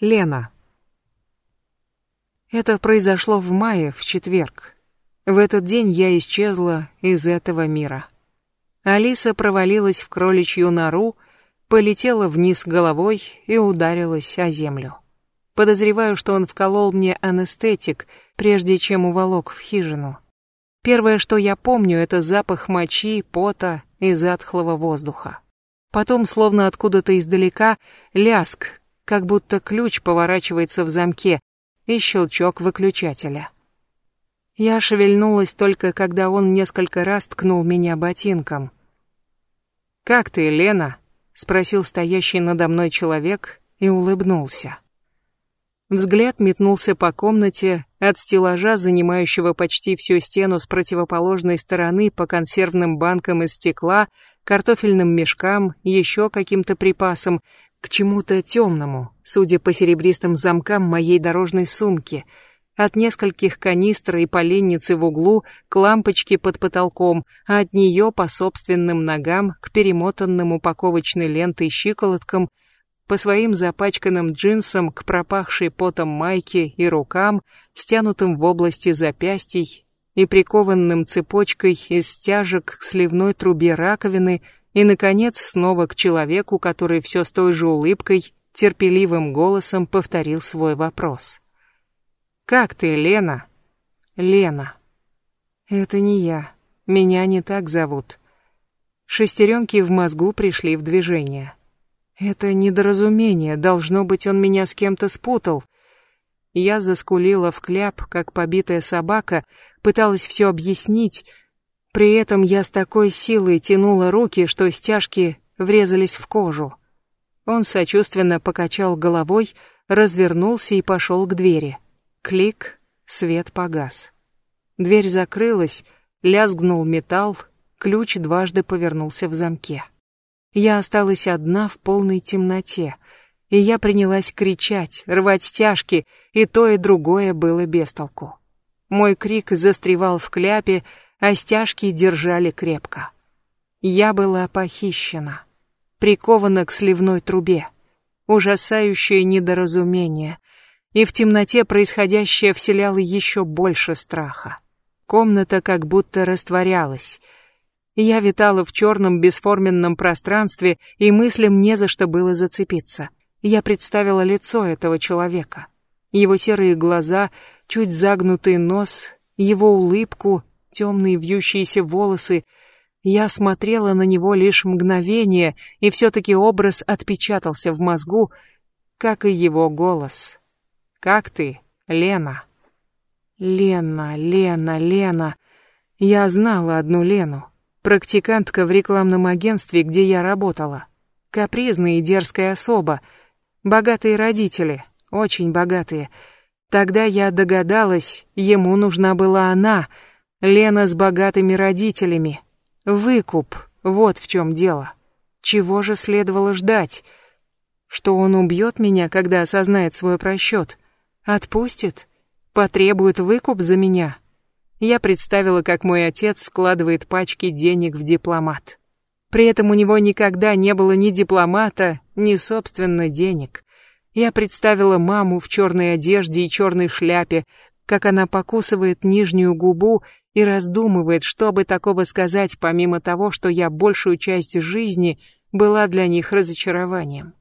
Лена. Это произошло в мае, в четверг. В этот день я исчезла из этого мира. Алиса провалилась в кроличью нору, полетела вниз головой и ударилась о землю. Подозреваю, что он вколол мне анестетик, прежде чем уволок в хижину. Первое, что я помню, это запах мочи, пота и затхлого воздуха. Потом, словно откуда-то издалека, ляск, как будто ключ поворачивается в замке, и щелчок выключателя. Я шевельнулась только, когда он несколько раз ткнул меня ботинком. «Как ты, Лена?» — спросил стоящий надо мной человек и улыбнулся. Взгляд метнулся по комнате, от стеллажа, занимающего почти всю стену с противоположной стороны по консервным банкам из стекла, картофельным мешкам, еще каким-то припасам, к чему-то темному, судя по серебристым замкам моей дорожной сумки, от нескольких канистр и поленницы в углу к лампочке под потолком, а от нее по собственным ногам к перемотанным упаковочной лентой щиколоткам, по своим запачканным джинсам к пропахшей потом майке и рукам, стянутым в области запястий и прикованным цепочкой из стяжек к сливной трубе раковины – и, наконец, снова к человеку, который все с той же улыбкой, терпеливым голосом повторил свой вопрос. «Как ты, Лена?» «Лена». «Это не я. Меня не так зовут». Шестеренки в мозгу пришли в движение. Это недоразумение, должно быть, он меня с кем-то спутал. Я заскулила в кляп, как побитая собака, пыталась все объяснить, при этом я с такой силой тянула руки, что стяжки врезались в кожу. Он сочувственно покачал головой, развернулся и пошел к двери. Клик, свет погас. Дверь закрылась, лязгнул металл, ключ дважды повернулся в замке. Я осталась одна в полной темноте, и я принялась кричать, рвать стяжки, и то и другое было без толку. Мой крик застревал в кляпе, а стяжки держали крепко. Я была похищена, прикована к сливной трубе. Ужасающее недоразумение, и в темноте происходящее вселяло еще больше страха. Комната как будто растворялась. Я витала в черном бесформенном пространстве, и мыслям не за что было зацепиться. Я представила лицо этого человека. Его серые глаза, чуть загнутый нос, его улыбку темные вьющиеся волосы. Я смотрела на него лишь мгновение, и все-таки образ отпечатался в мозгу, как и его голос. «Как ты, Лена?» «Лена, Лена, Лена...» Я знала одну Лену, практикантка в рекламном агентстве, где я работала. Капризная и дерзкая особа, богатые родители, очень богатые. Тогда я догадалась, ему нужна была она — Лена с богатыми родителями. Выкуп, вот в чем дело. Чего же следовало ждать? Что он убьет меня, когда осознает свой просчет? Отпустит? Потребует выкуп за меня? Я представила, как мой отец складывает пачки денег в дипломат. При этом у него никогда не было ни дипломата, ни, собственно, денег. Я представила маму в черной одежде и черной шляпе, как она покусывает нижнюю губу и раздумывает, что бы такого сказать, помимо того, что я большую часть жизни была для них разочарованием.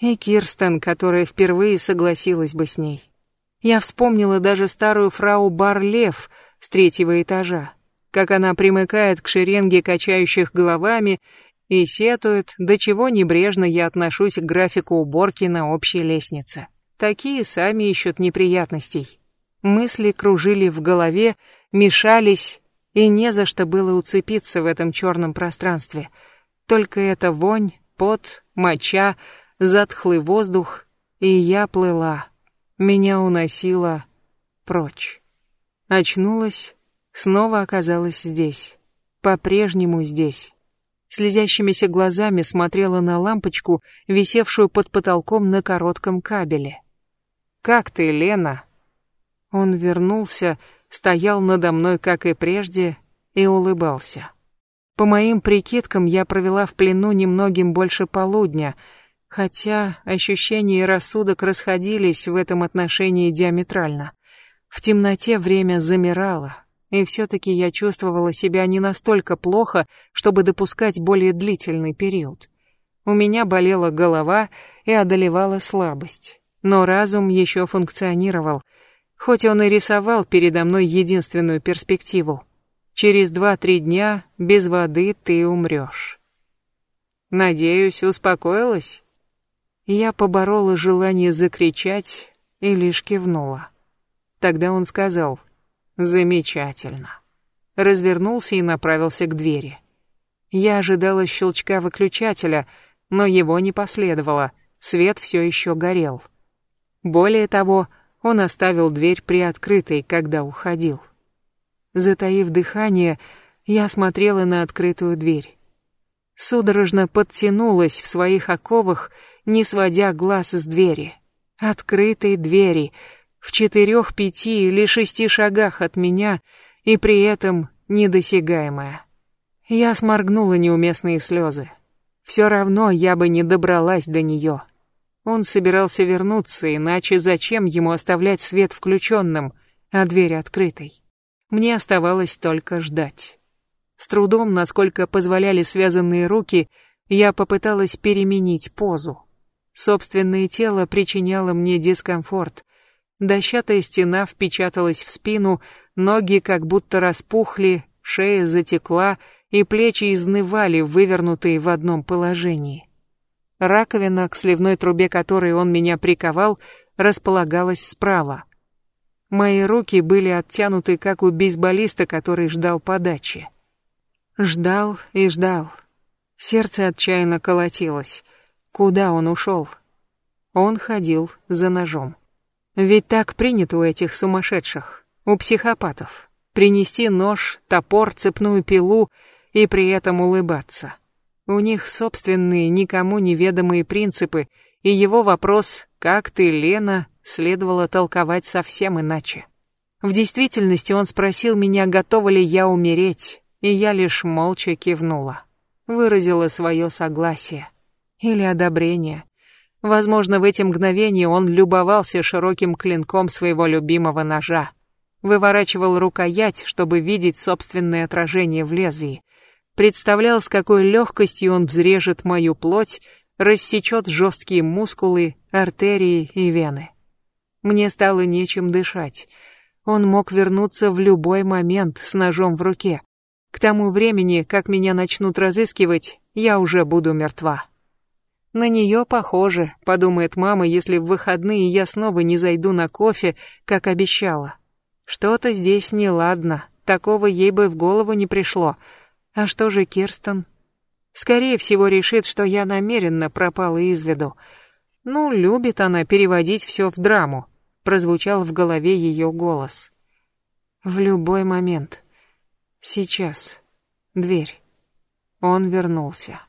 И Кирстен, которая впервые согласилась бы с ней. Я вспомнила даже старую фрау Барлев с третьего этажа, как она примыкает к шеренге качающих головами и сетует, до чего небрежно я отношусь к графику уборки на общей лестнице. Такие сами ищут неприятностей. Мысли кружили в голове, мешались, и не за что было уцепиться в этом черном пространстве. Только эта вонь, пот, моча, затхлый воздух, и я плыла. Меня уносило прочь. Очнулась, снова оказалась здесь. По-прежнему здесь. Слезящимися глазами смотрела на лампочку, висевшую под потолком на коротком кабеле. «Как ты, Лена?» Он вернулся, стоял надо мной, как и прежде, и улыбался. По моим прикидкам, я провела в плену немногим больше полудня. Хотя ощущения и рассудок расходились в этом отношении диаметрально. В темноте время замирало, и все-таки я чувствовала себя не настолько плохо, чтобы допускать более длительный период. У меня болела голова и одолевала слабость, но разум еще функционировал, хоть он и рисовал передо мной единственную перспективу. Через два-три дня без воды ты умрешь. Надеюсь, успокоилась? Я поборола желание закричать и лишь кивнула. Тогда он сказал «Замечательно». Развернулся и направился к двери. Я ожидала щелчка выключателя, но его не последовало, свет все еще горел. Более того, он оставил дверь приоткрытой, когда уходил. Затаив дыхание, я смотрела на открытую дверь. Судорожно подтянулась в своих оковах, не сводя глаз с двери. Открытой двери — в четырех, пяти или шести шагах от меня и при этом недосягаемая. Я сморгнула неуместные слезы. Все равно я бы не добралась до нее. Он собирался вернуться, иначе зачем ему оставлять свет включенным, а дверь открытой? Мне оставалось только ждать. С трудом, насколько позволяли связанные руки, я попыталась переменить позу. Собственное тело причиняло мне дискомфорт, Дощатая стена впечаталась в спину, ноги как будто распухли, шея затекла, и плечи изнывали, вывернутые в одном положении. Раковина, к сливной трубе которой он меня приковал, располагалась справа. Мои руки были оттянуты, как у бейсболиста, который ждал подачи. Ждал и ждал. Сердце отчаянно колотилось. Куда он ушел? Он ходил за ножом. Ведь так принято у этих сумасшедших, у психопатов. Принести нож, топор, цепную пилу и при этом улыбаться. У них собственные, никому неведомые принципы, и его вопрос «Как ты, Лена?» следовало толковать совсем иначе. В действительности он спросил меня, готова ли я умереть, и я лишь молча кивнула. Выразила свое согласие. Или одобрение. Возможно, в эти мгновения он любовался широким клинком своего любимого ножа. Выворачивал рукоять, чтобы видеть собственное отражение в лезвии. Представлял, с какой легкостью он взрежет мою плоть, рассечет жесткие мускулы, артерии и вены. Мне стало нечем дышать. Он мог вернуться в любой момент с ножом в руке. К тому времени, как меня начнут разыскивать, я уже буду мертва. На нее похоже, подумает мама, если в выходные я снова не зайду на кофе, как обещала. Что-то здесь неладно, такого ей бы в голову не пришло. А что же Кирстен? Скорее всего, решит, что я намеренно пропала из виду. Ну, любит она переводить все в драму, прозвучал в голове ее голос. В любой момент. Сейчас. Дверь. Он вернулся.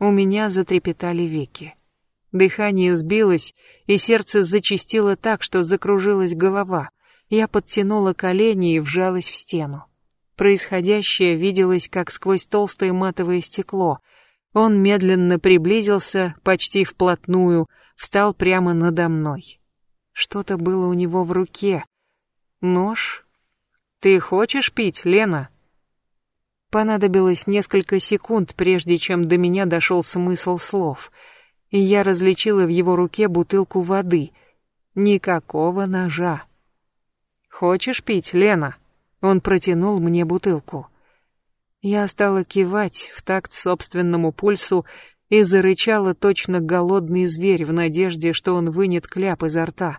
У меня затрепетали веки. Дыхание сбилось, и сердце зачастило так, что закружилась голова. Я подтянула колени и вжалась в стену. Происходящее виделось, как сквозь толстое матовое стекло. Он медленно приблизился, почти вплотную, встал прямо надо мной. Что-то было у него в руке. Нож? «Ты хочешь пить, Лена?» Понадобилось несколько секунд, прежде чем до меня дошел смысл слов, и я различила в его руке бутылку воды. Никакого ножа. «Хочешь пить, Лена?» Он протянул мне бутылку. Я стала кивать в такт собственному пульсу и зарычала точно голодный зверь в надежде, что он вынет кляп изо рта.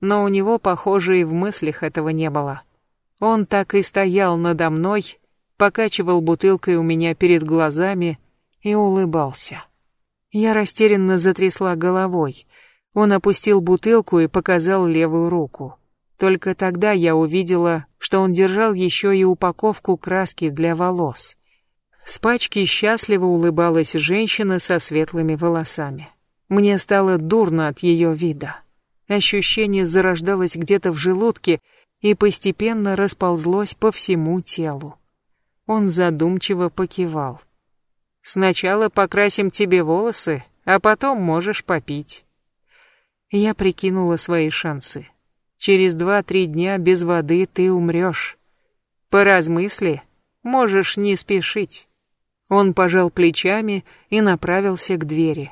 Но у него, похоже, и в мыслях этого не было. Он так и стоял надо мной, покачивал бутылкой у меня перед глазами и улыбался. Я растерянно затрясла головой. Он опустил бутылку и показал левую руку. Только тогда я увидела, что он держал еще и упаковку краски для волос. С пачки счастливо улыбалась женщина со светлыми волосами. Мне стало дурно от ее вида. Ощущение зарождалось где-то в желудке и постепенно расползлось по всему телу. Он задумчиво покивал. «Сначала покрасим тебе волосы, а потом можешь попить. Я прикинула свои шансы. Через два-три дня без воды ты умрешь. Поразмысли, можешь не спешить. Он пожал плечами и направился к двери.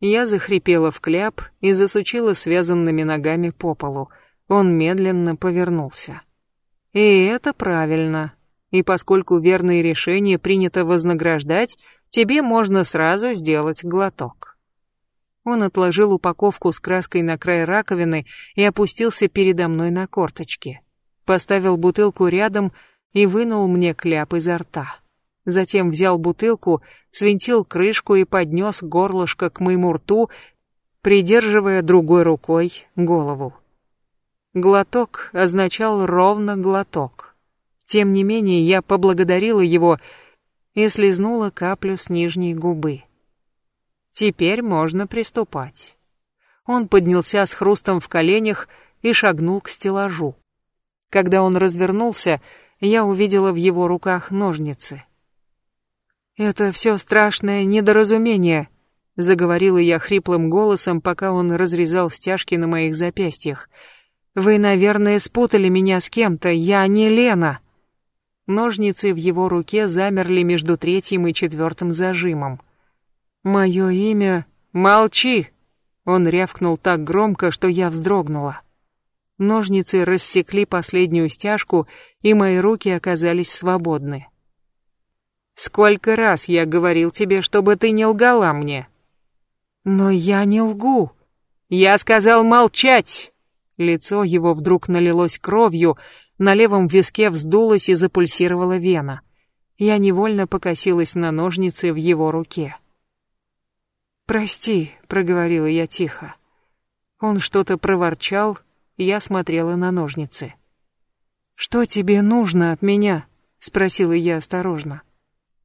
Я захрипела в кляп и засучила связанными ногами по полу. Он медленно повернулся. И это правильно. И поскольку верные решения принято вознаграждать, тебе можно сразу сделать глоток. Он отложил упаковку с краской на край раковины и опустился передо мной на корточки. Поставил бутылку рядом и вынул мне кляп изо рта. Затем взял бутылку, свинтил крышку и поднес горлышко к моему рту, придерживая другой рукой голову. Глоток означал ровно глоток. Тем не менее, я поблагодарила его и слезнула каплю с нижней губы. Теперь можно приступать. Он поднялся с хрустом в коленях и шагнул к стеллажу. Когда он развернулся, я увидела в его руках ножницы. «Это все страшное недоразумение», — заговорила я хриплым голосом, пока он разрезал стяжки на моих запястьях. «Вы, наверное, спутали меня с кем-то, я не Лена». Ножницы в его руке замерли между третьим и четвертым зажимом. «Мое имя...» «Молчи!» Он рявкнул так громко, что я вздрогнула. Ножницы рассекли последнюю стяжку, и мои руки оказались свободны. «Сколько раз я говорил тебе, чтобы ты не лгала мне?» «Но я не лгу!» «Я сказал молчать!» Лицо его вдруг налилось кровью, на левом виске вздулась и запульсировала вена. Я невольно покосилась на ножницы в его руке. «Прости», — проговорила я тихо. Он что-то проворчал, я смотрела на ножницы. «Что тебе нужно от меня?» — спросила я осторожно.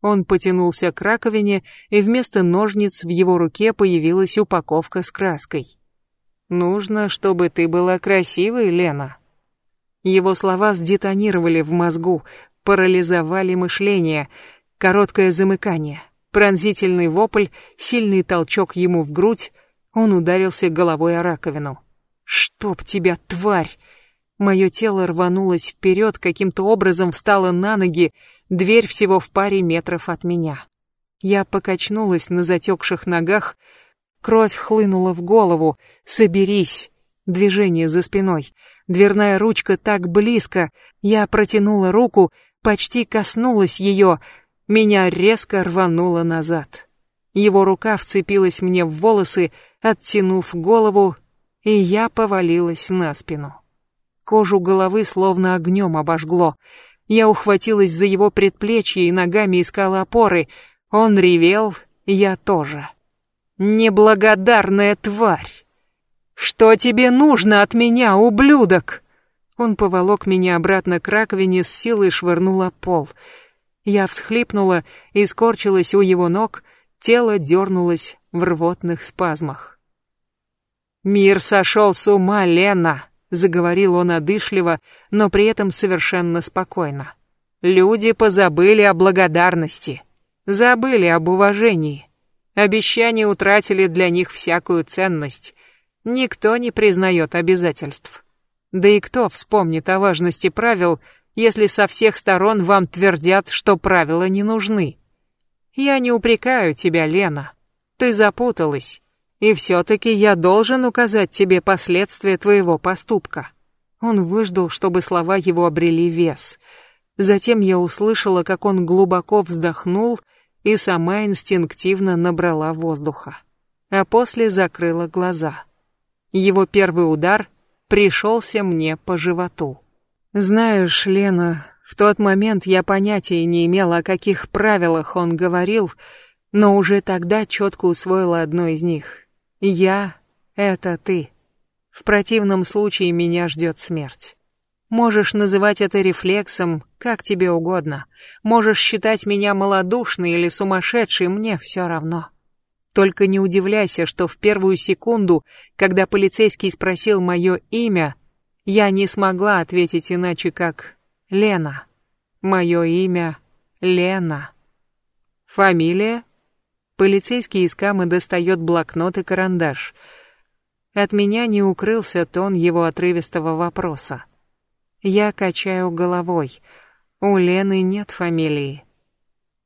Он потянулся к раковине, и вместо ножниц в его руке появилась упаковка с краской. «Нужно, чтобы ты была красивой, Лена». Его слова сдетонировали в мозгу, парализовали мышление, короткое замыкание — Пронзительный вопль, сильный толчок ему в грудь, он ударился головой о раковину. «Чтоб тебя, тварь!» Мое тело рванулось вперед, каким-то образом встало на ноги, дверь всего в паре метров от меня. Я покачнулась на затекших ногах, кровь хлынула в голову. «Соберись!» Движение за спиной. Дверная ручка так близко. Я протянула руку, почти коснулась ее, меня резко рвануло назад. Его рука вцепилась мне в волосы, оттянув голову, и я повалилась на спину. Кожу головы словно огнем обожгло. Я ухватилась за его предплечье и ногами искала опоры. Он ревел, я тоже. «Неблагодарная тварь! Что тебе нужно от меня, ублюдок?» Он поволок меня обратно к раковине, с силой швырнул о пол — я всхлипнула и скорчилась у его ног, тело дернулось в рвотных спазмах. «Мир сошел с ума, Лена!» — заговорил он одышливо, но при этом совершенно спокойно. «Люди позабыли о благодарности, забыли об уважении. Обещания утратили для них всякую ценность. Никто не признает обязательств. Да и кто вспомнит о важности правил, если со всех сторон вам твердят, что правила не нужны. Я не упрекаю тебя, Лена. Ты запуталась. И все-таки я должен указать тебе последствия твоего поступка. Он выждал, чтобы слова его обрели вес. Затем я услышала, как он глубоко вздохнул и сама инстинктивно набрала воздуха. А после закрыла глаза. Его первый удар пришелся мне по животу. Знаешь, Лена, в тот момент я понятия не имела, о каких правилах он говорил, но уже тогда четко усвоила одно из них. Я — это ты. В противном случае меня ждет смерть. Можешь называть это рефлексом, как тебе угодно. Можешь считать меня малодушной или сумасшедшей, мне все равно. Только не удивляйся, что в первую секунду, когда полицейский спросил мое имя, я не смогла ответить иначе, как Лена. Мое имя Лена. Фамилия? Полицейский из камы достает блокнот и карандаш. От меня не укрылся тон его отрывистого вопроса. Я качаю головой. У Лены нет фамилии.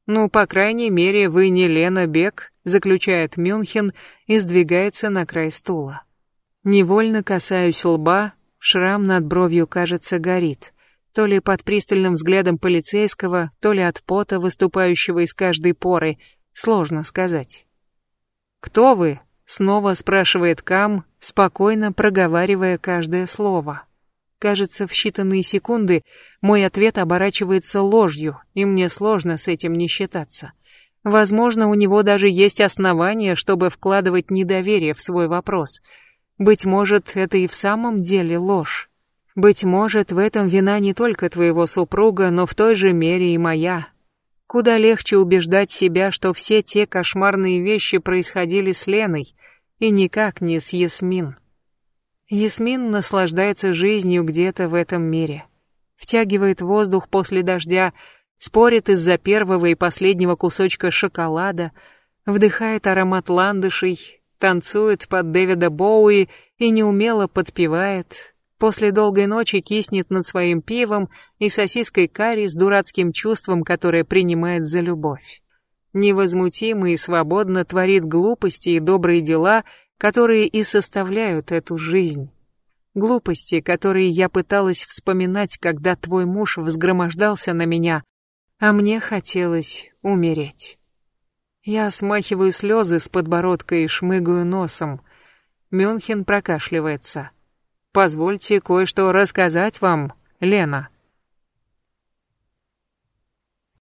«Ну, по крайней мере, вы не Лена Бек», заключает Мюнхен и сдвигается на край стула. Невольно касаюсь лба, шрам над бровью, кажется, горит. То ли под пристальным взглядом полицейского, то ли от пота, выступающего из каждой поры, сложно сказать. «Кто вы?» — снова спрашивает Кам, спокойно проговаривая каждое слово. Кажется, в считанные секунды мой ответ оборачивается ложью, и мне сложно с этим не считаться. Возможно, у него даже есть основания, чтобы вкладывать недоверие в свой вопрос. Быть может, это и в самом деле ложь. Быть может, в этом вина не только твоего супруга, но в той же мере и моя. Куда легче убеждать себя, что все те кошмарные вещи происходили с Леной, и никак не с Ясмин. Ясмин наслаждается жизнью где-то в этом мире. Втягивает воздух после дождя, спорит из-за первого и последнего кусочка шоколада, вдыхает аромат ландышей, танцует под Дэвида Боуи и неумело подпевает, после долгой ночи киснет над своим пивом и сосиской карри с дурацким чувством, которое принимает за любовь. Невозмутимо и свободно творит глупости и добрые дела, которые и составляют эту жизнь. Глупости, которые я пыталась вспоминать, когда твой муж взгромождался на меня, а мне хотелось умереть. Я смахиваю слезы с подбородка и шмыгаю носом. Мюнхен прокашливается. «Позвольте кое-что рассказать вам, Лена».